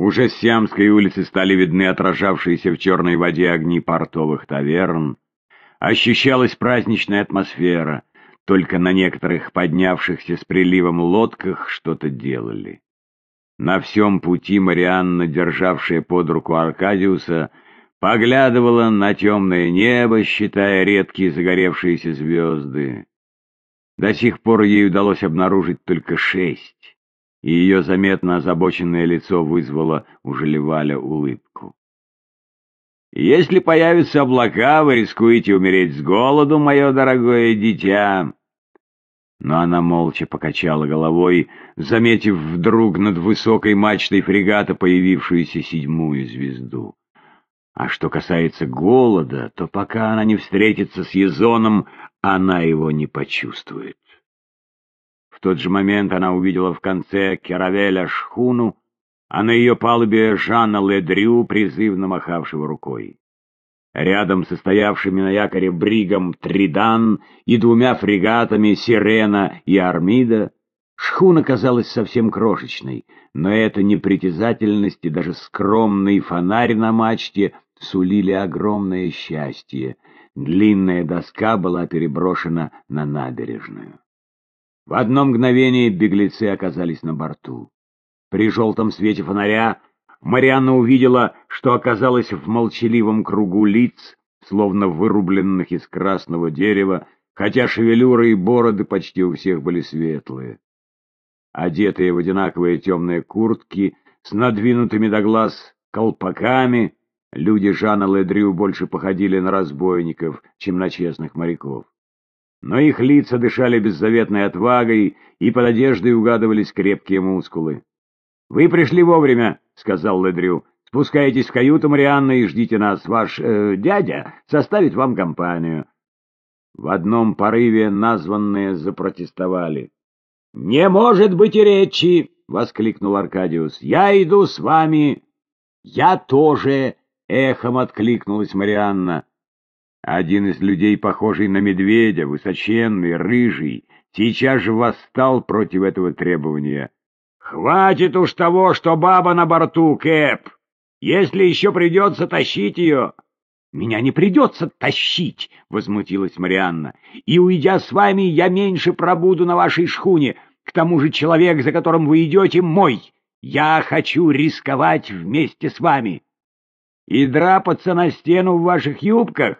Уже с Сиамской улицы стали видны отражавшиеся в черной воде огни портовых таверн. Ощущалась праздничная атмосфера, только на некоторых поднявшихся с приливом лодках что-то делали. На всем пути Марианна, державшая под руку Аркадиуса, поглядывала на темное небо, считая редкие загоревшиеся звезды. До сих пор ей удалось обнаружить только шесть, и ее заметно озабоченное лицо вызвало у Желеваля улыбку. «Если появятся облака, вы рискуете умереть с голоду, мое дорогое дитя!» Но она молча покачала головой, заметив вдруг над высокой мачтой фрегата появившуюся седьмую звезду. А что касается голода, то пока она не встретится с Езоном, она его не почувствует. Тот же момент она увидела в конце Керавеля шхуну, а на ее палубе Жанна Ледрю, призывно махавшего рукой. Рядом со стоявшими на якоре бригом Тридан и двумя фрегатами Сирена и Армида шхуна казалась совсем крошечной, но эта непритязательность и даже скромный фонарь на мачте сулили огромное счастье. Длинная доска была переброшена на набережную. В одно мгновение беглецы оказались на борту. При желтом свете фонаря Марианна увидела, что оказалась в молчаливом кругу лиц, словно вырубленных из красного дерева, хотя шевелюры и бороды почти у всех были светлые. Одетые в одинаковые темные куртки, с надвинутыми до глаз колпаками, Люди Жана Ледрю больше походили на разбойников, чем на честных моряков. Но их лица дышали беззаветной отвагой, и под одеждой угадывались крепкие мускулы. «Вы пришли вовремя», — сказал Ледрю. «Спускайтесь в каюту Марианны и ждите нас. Ваш э, дядя составит вам компанию». В одном порыве названные запротестовали. «Не может быть и речи!» — воскликнул Аркадиус. «Я иду с вами!» «Я тоже!» Эхом откликнулась Марианна. Один из людей, похожий на медведя, высоченный, рыжий, сейчас же восстал против этого требования. «Хватит уж того, что баба на борту, Кэп! Если еще придется тащить ее...» «Меня не придется тащить!» — возмутилась Марианна. «И, уйдя с вами, я меньше пробуду на вашей шхуне. К тому же человек, за которым вы идете, мой. Я хочу рисковать вместе с вами» и драпаться на стену в ваших юбках?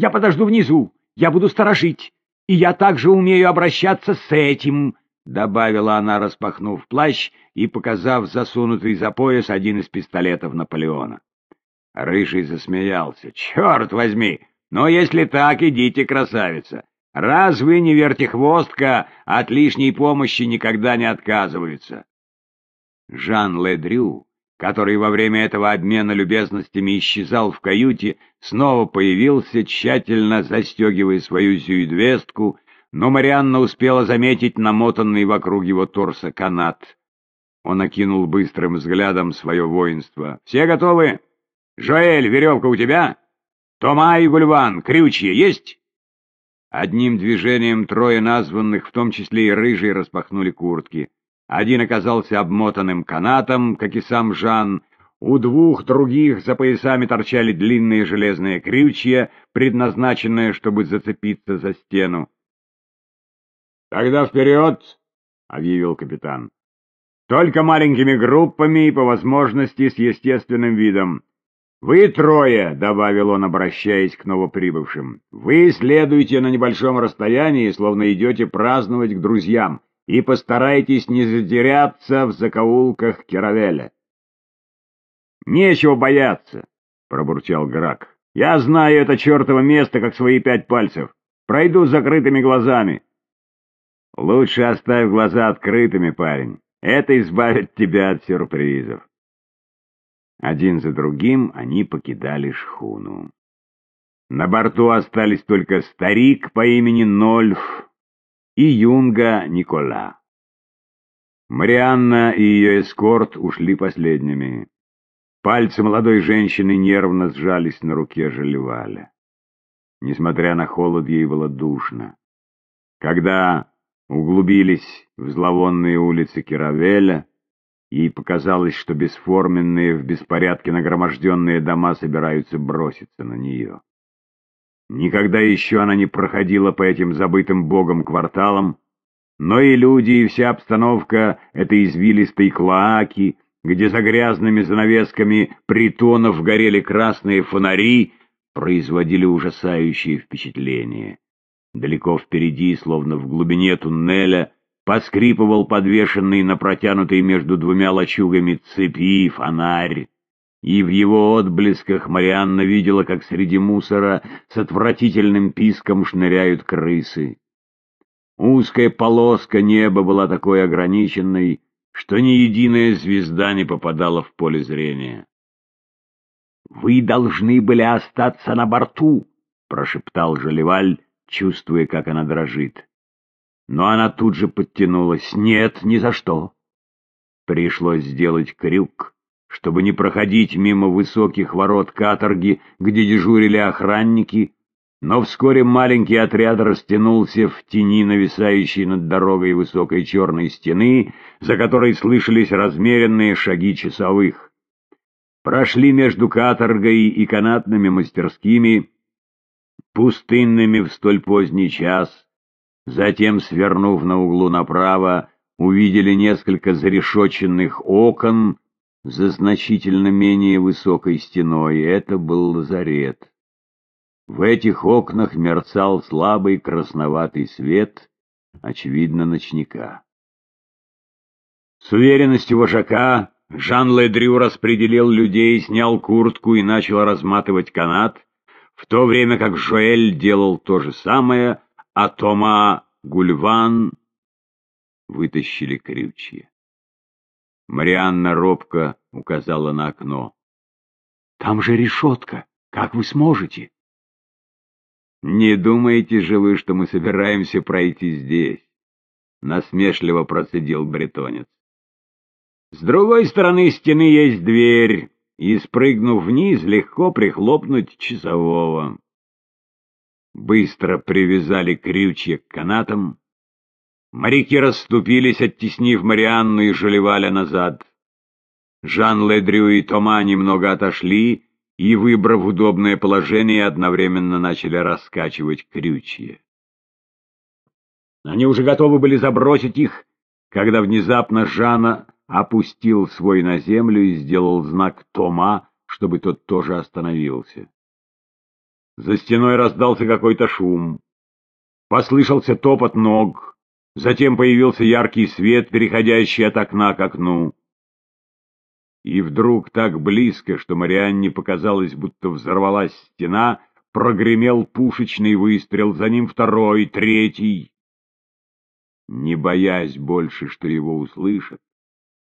Я подожду внизу, я буду сторожить, и я также умею обращаться с этим, — добавила она, распахнув плащ и показав засунутый за пояс один из пистолетов Наполеона. Рыжий засмеялся. — Черт возьми! Но если так, идите, красавица! Раз вы не вертихвостка, от лишней помощи никогда не отказываются. Жан Ледрю который во время этого обмена любезностями исчезал в каюте, снова появился, тщательно застегивая свою зюидвестку, но Марианна успела заметить намотанный вокруг его торса канат. Он окинул быстрым взглядом свое воинство. «Все готовы? Жоэль, веревка у тебя? Тома и Гульван, крючья есть?» Одним движением трое названных, в том числе и рыжий, распахнули куртки. Один оказался обмотанным канатом, как и сам Жан, у двух других за поясами торчали длинные железные крючья, предназначенные, чтобы зацепиться за стену. — Тогда вперед! — объявил капитан. — Только маленькими группами и, по возможности, с естественным видом. «Вы трое», — добавил он, обращаясь к новоприбывшим, — «вы следуете на небольшом расстоянии, словно идете праздновать к друзьям и постарайтесь не затеряться в закоулках Кировеля. «Нечего бояться», — пробурчал Грак. «Я знаю это чертово место, как свои пять пальцев. Пройду с закрытыми глазами». «Лучше оставь глаза открытыми, парень. Это избавит тебя от сюрпризов». Один за другим они покидали шхуну. На борту остались только старик по имени Нольф, и юнга Никола. Марианна и ее эскорт ушли последними. Пальцы молодой женщины нервно сжались на руке Желеваля. Несмотря на холод, ей было душно. Когда углубились в зловонные улицы Киравеля, Ей показалось, что бесформенные, в беспорядке нагроможденные дома собираются броситься на нее. Никогда еще она не проходила по этим забытым богом кварталам, но и люди, и вся обстановка этой извилистой клоаки, где за грязными занавесками притонов горели красные фонари, производили ужасающее впечатление. Далеко впереди, словно в глубине туннеля, поскрипывал подвешенный на протянутой между двумя лачугами цепи фонарь, и в его отблесках Марианна видела, как среди мусора с отвратительным писком шныряют крысы. Узкая полоска неба была такой ограниченной, что ни единая звезда не попадала в поле зрения. «Вы должны были остаться на борту», — прошептал Жалеваль, чувствуя, как она дрожит. Но она тут же подтянулась. «Нет, ни за что!» Пришлось сделать крюк, чтобы не проходить мимо высоких ворот каторги, где дежурили охранники, но вскоре маленький отряд растянулся в тени нависающей над дорогой высокой черной стены, за которой слышались размеренные шаги часовых. Прошли между каторгой и канатными мастерскими, пустынными в столь поздний час, Затем, свернув на углу направо, увидели несколько зарешоченных окон за значительно менее высокой стеной. Это был лазарет. В этих окнах мерцал слабый красноватый свет, очевидно, ночника. С уверенностью вожака Жан Ледрю распределил людей, снял куртку и начал разматывать канат, в то время как Жоэль делал то же самое — а Тома Гульван вытащили крючья. Марианна робко указала на окно. «Там же решетка. Как вы сможете?» «Не думаете же вы, что мы собираемся пройти здесь?» — насмешливо процедил бретонец. «С другой стороны стены есть дверь, и, спрыгнув вниз, легко прихлопнуть часового» быстро привязали крючья к канатам. Моряки расступились, оттеснив Марианну и Жалеваля назад. Жан Ледрю и Тома немного отошли и, выбрав удобное положение, одновременно начали раскачивать крючья. Они уже готовы были забросить их, когда внезапно Жана опустил свой на землю и сделал знак Тома, чтобы тот тоже остановился. За стеной раздался какой-то шум. Послышался топот ног. Затем появился яркий свет, переходящий от окна к окну. И вдруг так близко, что Марианне показалось, будто взорвалась стена, прогремел пушечный выстрел, за ним второй, третий. Не боясь больше, что его услышат,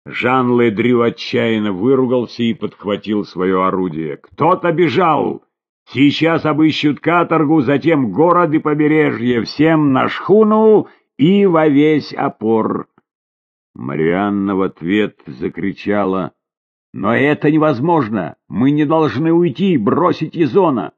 Жан Ледрю отчаянно выругался и подхватил свое орудие. «Кто-то бежал!» Сейчас обыщут каторгу, затем город и побережье, всем на шхуну и во весь опор. Марианна в ответ закричала, «Но это невозможно! Мы не должны уйти, бросить Изона!»